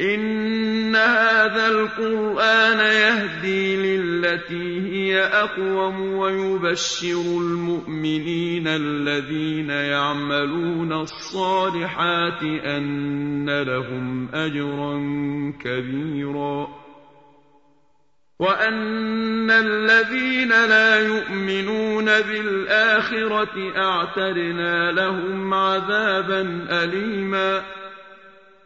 إن هذا القرآن يهدي للتي هي أقوم ويبشر المؤمنين الذين يعملون الصالحات أن لهم أجرا كبيرا وأن الذين لا يؤمنون بالآخرة أعتدنا لهم عذابا أليماً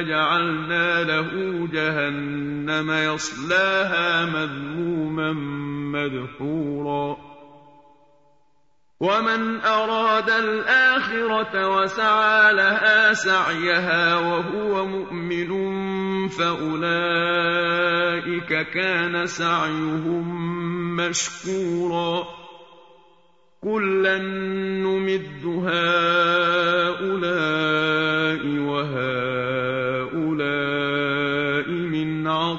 جعلنا له جهنم يصلاها مذموما مدحورا. ومن أراد الآخرة وسعى لها سعيها وهو مؤمن فأولئك كان سعيهم مشكورا. كلا نمد هؤلاء وهؤلاء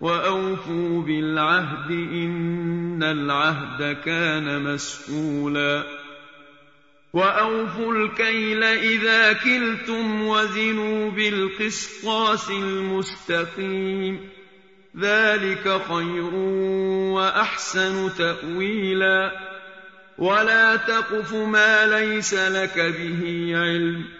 وأوفوا بالعهد إن العهد كان مسؤولا وأوفوا الكيل إذا كلتم وزنوا بالقسطاس المستقيم ذلك خير وأحسن تأويلا ولا تقف ما ليس لك به علم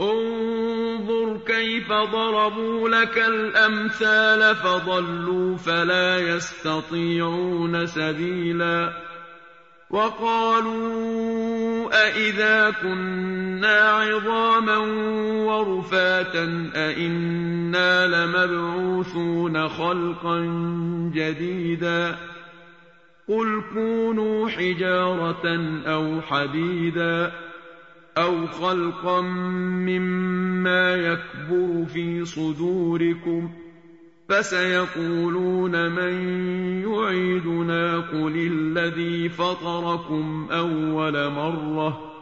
انظر كيف ضربوا لك الأمثال فضلوا فلا يستطيعون سبيلا وقالوا أإذا كنا عظاما ورفاتا أإنا لمبعوثون خلقا جديدا قل كونوا حجارة أو حديدا أو خلقا مما يكبر في صدوركم فسيقولون من يعيدنا قل الذي فطركم أول مرة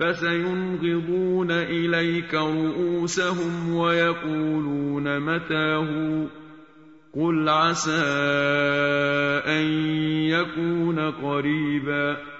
فسينغضون إليك رؤوسهم ويقولون متاه قل عسى أن يكون قريباً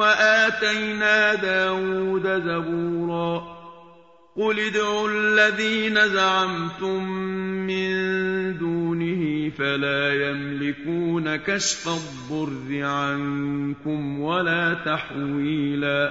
وآتينا داود زبورا. قل ادعوا الذين زعمتم من دونه فلا يملكون كشف الضر عنكم ولا تحويلا.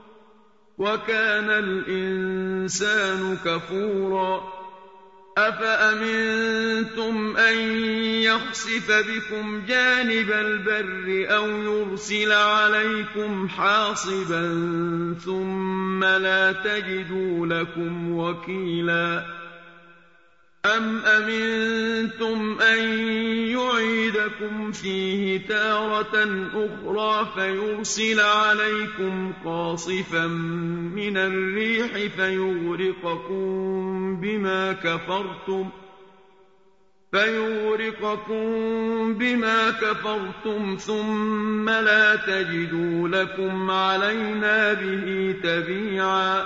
وكان الإنسان كفورا. أفأمنتم أن يخسف بكم جانب البر أو يرسل عليكم حاصبا ثم لا تجدوا لكم وكيلاً؟ أَمْ أَمِنتُمْ أَن يُعِيدَكُمْ فِيهِ تَارَةً أُخْرَىٰ فَيُرْسِلَ عَلَيْكُمْ قَاصِفًا مِّنَ الرِّيحِ فَيُغْرِقَكُم بِمَا كَفَرْتُمْ ۙ فيورقكم بما كفرتم ثم لا تجدوا لكم علينا به تبيعا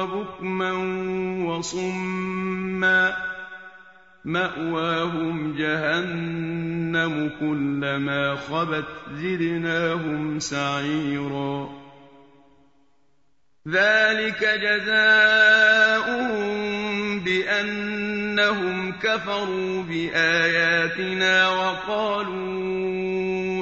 وَبُكْمًا وَصُمًّا ۖ مَّأْوَاهُمْ جَهَنَّمُ ۖ كُلَّمَا خَبَتْ زِدْنَاهُمْ سَعِيرًا ذَٰلِكَ جَزَاؤُهُم بِأَنَّهُمْ كَفَرُوا بِآيَاتِنَا وَقَالُوا